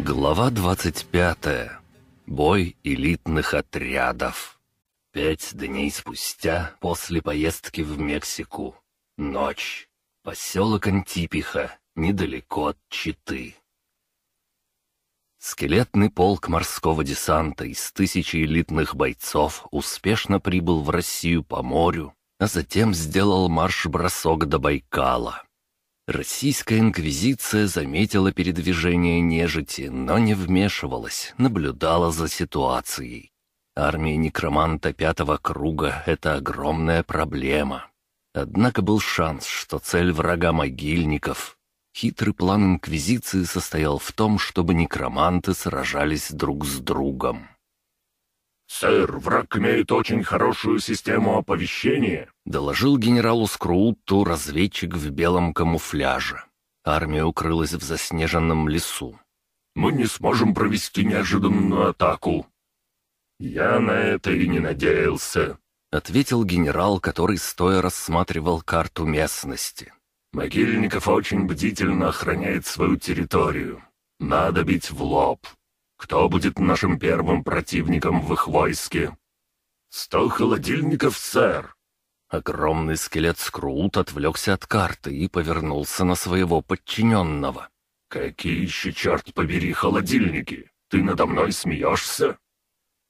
Глава 25. Бой элитных отрядов. Пять дней спустя, после поездки в Мексику. Ночь. Поселок Антипиха, недалеко от Читы. Скелетный полк морского десанта из тысячи элитных бойцов успешно прибыл в Россию по морю, а затем сделал марш-бросок до Байкала. Российская инквизиция заметила передвижение нежити, но не вмешивалась, наблюдала за ситуацией. Армия некроманта пятого круга — это огромная проблема. Однако был шанс, что цель врага могильников. Хитрый план инквизиции состоял в том, чтобы некроманты сражались друг с другом. «Сэр, враг имеет очень хорошую систему оповещения», — доложил генералу Скрууту разведчик в белом камуфляже. Армия укрылась в заснеженном лесу. «Мы не сможем провести неожиданную атаку». «Я на это и не надеялся», — ответил генерал, который стоя рассматривал карту местности. «Могильников очень бдительно охраняет свою территорию. Надо бить в лоб. Кто будет нашим первым противником в их войске?» «Сто холодильников, сэр!» Огромный скелет Скрут отвлекся от карты и повернулся на своего подчиненного. «Какие еще, черт побери, холодильники? Ты надо мной смеешься?»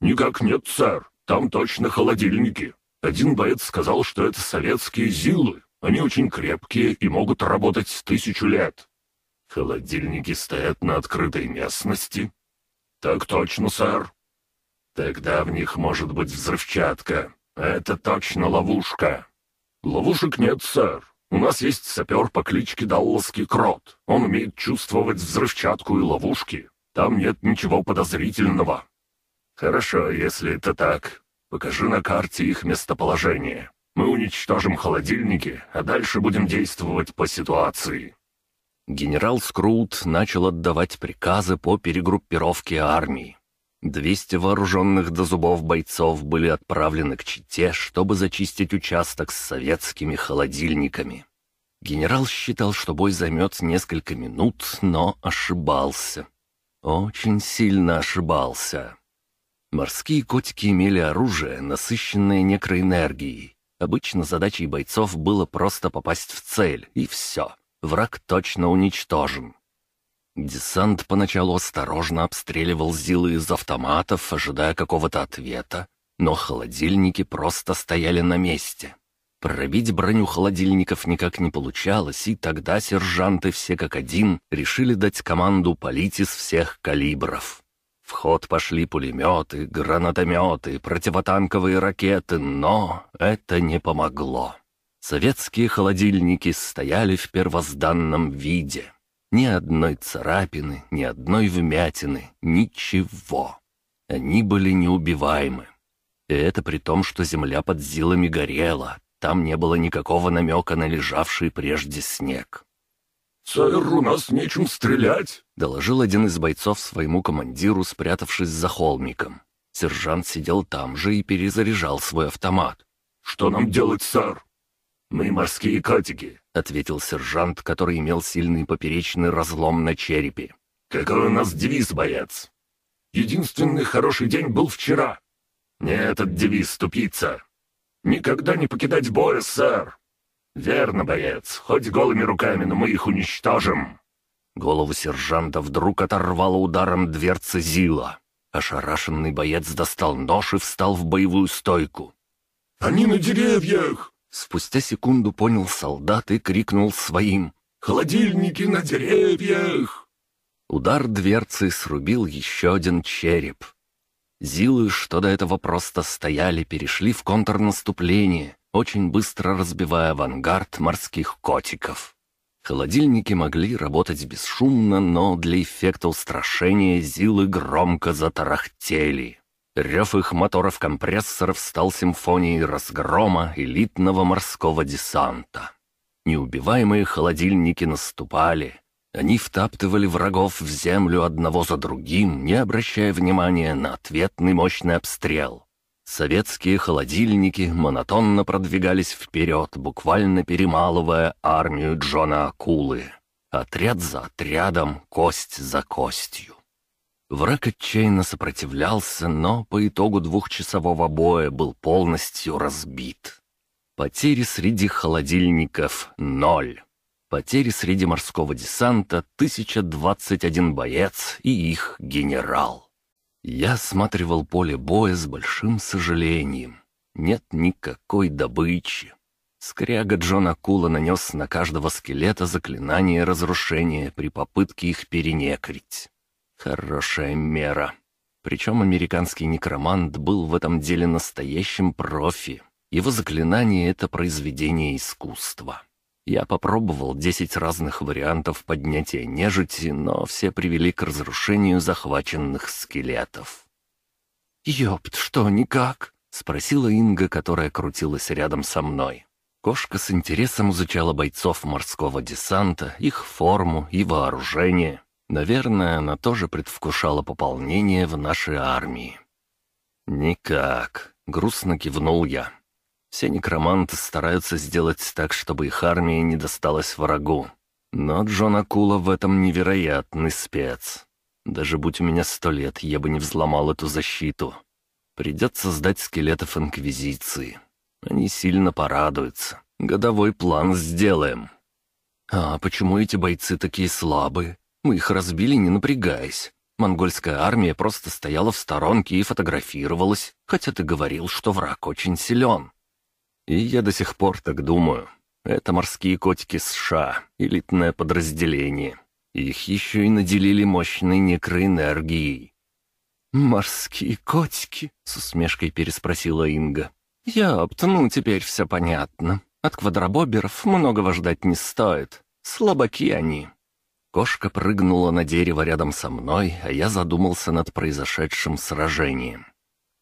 «Никак нет, сэр. Там точно холодильники. Один боец сказал, что это советские ЗИЛы. Они очень крепкие и могут работать тысячу лет. Холодильники стоят на открытой местности, «Так точно, сэр». «Тогда в них может быть взрывчатка. Это точно ловушка». «Ловушек нет, сэр. У нас есть сапер по кличке Далласский Крот. Он умеет чувствовать взрывчатку и ловушки. Там нет ничего подозрительного». «Хорошо, если это так. Покажи на карте их местоположение. Мы уничтожим холодильники, а дальше будем действовать по ситуации». Генерал Скрут начал отдавать приказы по перегруппировке армии. Двести вооруженных до зубов бойцов были отправлены к Чите, чтобы зачистить участок с советскими холодильниками. Генерал считал, что бой займет несколько минут, но ошибался. Очень сильно ошибался. Морские котики имели оружие, насыщенное некроэнергией. Обычно задачей бойцов было просто попасть в цель, и все. Враг точно уничтожен. Десант поначалу осторожно обстреливал Зилы из автоматов, ожидая какого-то ответа, но холодильники просто стояли на месте. Пробить броню холодильников никак не получалось, и тогда сержанты все как один решили дать команду палить из всех калибров. В ход пошли пулеметы, гранатометы, противотанковые ракеты, но это не помогло. Советские холодильники стояли в первозданном виде. Ни одной царапины, ни одной вмятины, ничего. Они были неубиваемы. И это при том, что земля под зилами горела, там не было никакого намека на лежавший прежде снег. «Сэр, у нас нечем стрелять», — доложил один из бойцов своему командиру, спрятавшись за холмиком. Сержант сидел там же и перезаряжал свой автомат. «Что нам делать, сэр?» «Мы морские котики», — ответил сержант, который имел сильный поперечный разлом на черепе. «Какой у нас девиз, боец?» «Единственный хороший день был вчера». «Не этот девиз, тупица». «Никогда не покидать боя, сэр». «Верно, боец, хоть голыми руками, но мы их уничтожим». Голову сержанта вдруг оторвало ударом дверцы Зила. Ошарашенный боец достал нож и встал в боевую стойку. «Они на деревьях!» Спустя секунду понял солдат и крикнул своим «Холодильники на деревьях!» Удар дверцы срубил еще один череп. Зилы, что до этого просто стояли, перешли в контрнаступление, очень быстро разбивая авангард морских котиков. Холодильники могли работать бесшумно, но для эффекта устрашения Зилы громко затарахтели. Рев их моторов-компрессоров стал симфонией разгрома элитного морского десанта. Неубиваемые холодильники наступали. Они втаптывали врагов в землю одного за другим, не обращая внимания на ответный мощный обстрел. Советские холодильники монотонно продвигались вперед, буквально перемалывая армию Джона Акулы. Отряд за отрядом, кость за костью. Враг отчаянно сопротивлялся, но по итогу двухчасового боя был полностью разбит. Потери среди холодильников — ноль. Потери среди морского десанта — 1021 боец и их генерал. Я осматривал поле боя с большим сожалением. Нет никакой добычи. Скряга Джона Кула нанес на каждого скелета заклинание разрушения при попытке их перенекрить. Хорошая мера. Причем американский некромант был в этом деле настоящим профи. Его заклинание — это произведение искусства. Я попробовал десять разных вариантов поднятия нежити, но все привели к разрушению захваченных скелетов. «Ёпт, что, никак?» — спросила Инга, которая крутилась рядом со мной. Кошка с интересом изучала бойцов морского десанта, их форму и вооружение. Наверное, она тоже предвкушала пополнение в нашей армии. «Никак», — грустно кивнул я. Все некроманты стараются сделать так, чтобы их армия не досталась врагу. Но Джон Акула в этом невероятный спец. Даже будь у меня сто лет, я бы не взломал эту защиту. Придется сдать скелетов Инквизиции. Они сильно порадуются. Годовой план сделаем. А почему эти бойцы такие слабые? Мы их разбили, не напрягаясь. Монгольская армия просто стояла в сторонке и фотографировалась, хотя ты говорил, что враг очень силен. И я до сих пор так думаю. Это морские котики США, элитное подразделение. Их еще и наделили мощной некроэнергией. «Морские котики?» — с усмешкой переспросила Инга. «Япт, ну теперь все понятно. От квадробоберов многого ждать не стоит. Слабаки они». Кошка прыгнула на дерево рядом со мной, а я задумался над произошедшим сражением.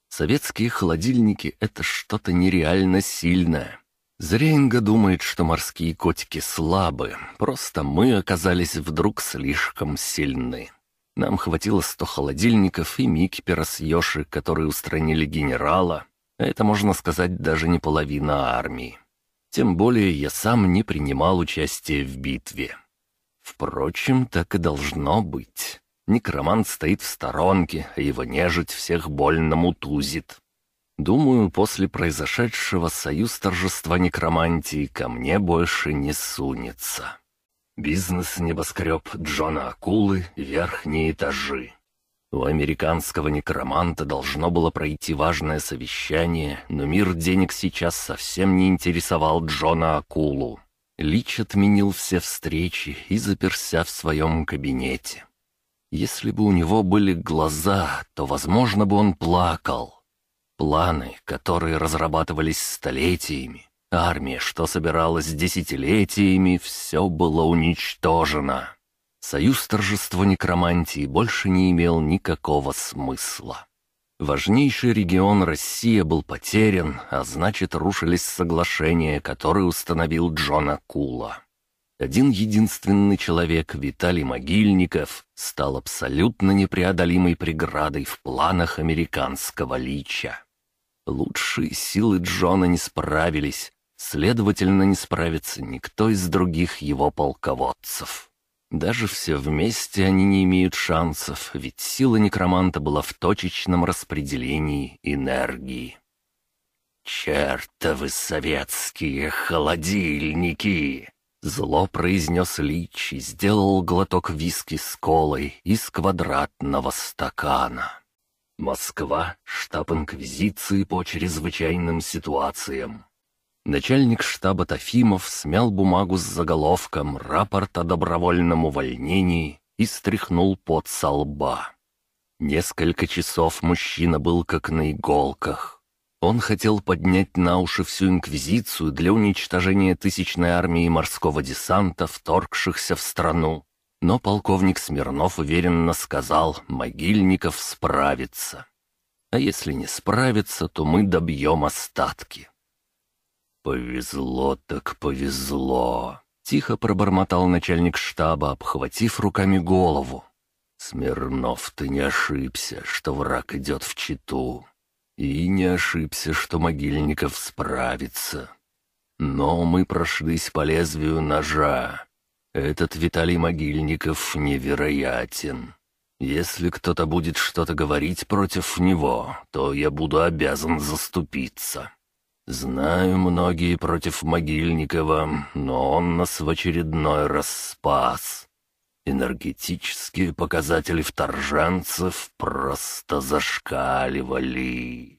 Советские холодильники — это что-то нереально сильное. Зря думает, что морские котики слабы, просто мы оказались вдруг слишком сильны. Нам хватило сто холодильников и Микпера с Йоши, которые устранили генерала. Это, можно сказать, даже не половина армии. Тем более я сам не принимал участия в битве. Впрочем, так и должно быть. Некромант стоит в сторонке, а его нежить всех больно мутузит. Думаю, после произошедшего союз торжества некромантии ко мне больше не сунется. Бизнес-небоскреб Джона Акулы, верхние этажи. У американского некроманта должно было пройти важное совещание, но мир денег сейчас совсем не интересовал Джона Акулу. Лич отменил все встречи и заперся в своем кабинете. Если бы у него были глаза, то, возможно, бы он плакал. Планы, которые разрабатывались столетиями, армия, что собиралась десятилетиями, все было уничтожено. Союз торжества некромантии больше не имел никакого смысла. Важнейший регион Россия был потерян, а значит, рушились соглашения, которые установил Джон Акула. Один единственный человек, Виталий Могильников, стал абсолютно непреодолимой преградой в планах американского лича. Лучшие силы Джона не справились, следовательно, не справится никто из других его полководцев. Даже все вместе они не имеют шансов, ведь сила некроманта была в точечном распределении энергии. «Чертовы советские холодильники!» Зло произнес Лич и сделал глоток виски с колой из квадратного стакана. Москва, штаб Инквизиции по чрезвычайным ситуациям. Начальник штаба Тафимов смял бумагу с заголовком «Рапорт о добровольном увольнении» и стряхнул пот со лба. Несколько часов мужчина был как на иголках. Он хотел поднять на уши всю Инквизицию для уничтожения тысячной армии морского десанта, вторгшихся в страну. Но полковник Смирнов уверенно сказал, могильников справится. А если не справится, то мы добьем остатки. «Повезло так повезло», — тихо пробормотал начальник штаба, обхватив руками голову. «Смирнов, ты не ошибся, что враг идет в Читу. И не ошибся, что Могильников справится. Но мы прошлись по лезвию ножа. Этот Виталий Могильников невероятен. Если кто-то будет что-то говорить против него, то я буду обязан заступиться. Знаю, многие против Могильникова, но он нас в очередной раз спас. Энергетические показатели вторженцев просто зашкаливали.